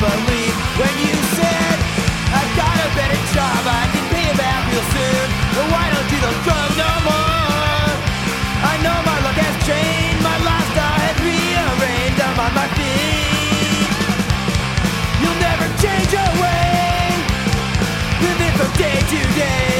when you said, I've got a better job, I can pay you back real soon. Why don't you don't drug no more? I know my luck has changed, my lifestyle has rearranged, I'm on my feet. You'll never change your way, from day to day.